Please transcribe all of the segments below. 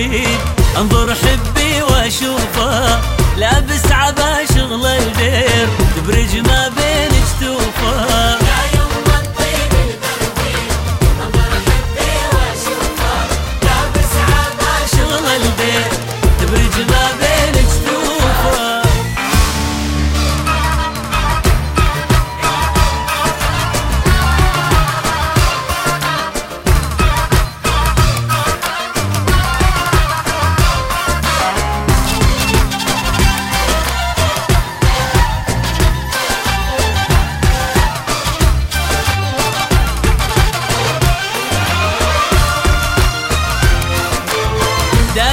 البيت انظر حبي واشوفه لابس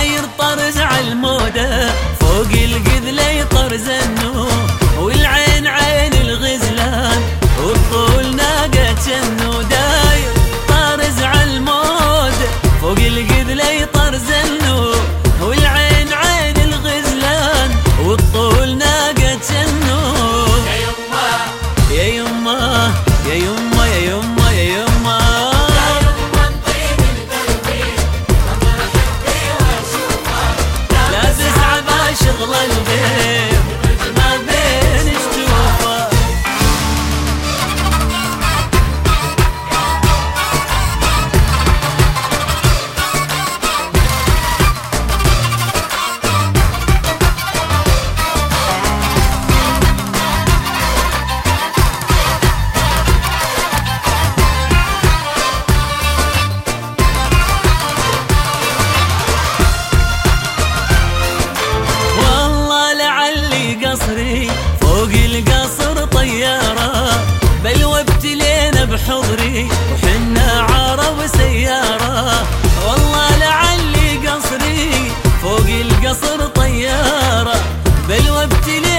داير طرز عالمودة فوق القذلة طرز النور والعين عين الغزلان والطول ناقة جنو داير طرز عالمودة فوق القذلة طرز النور والعين عين الغزلان والطول ناقة جنو يا يما يا يما يا يما. بحضري وحنا عرب سيارة. والله لعلي قصري فوق القصر طيارة. بل وابتلينا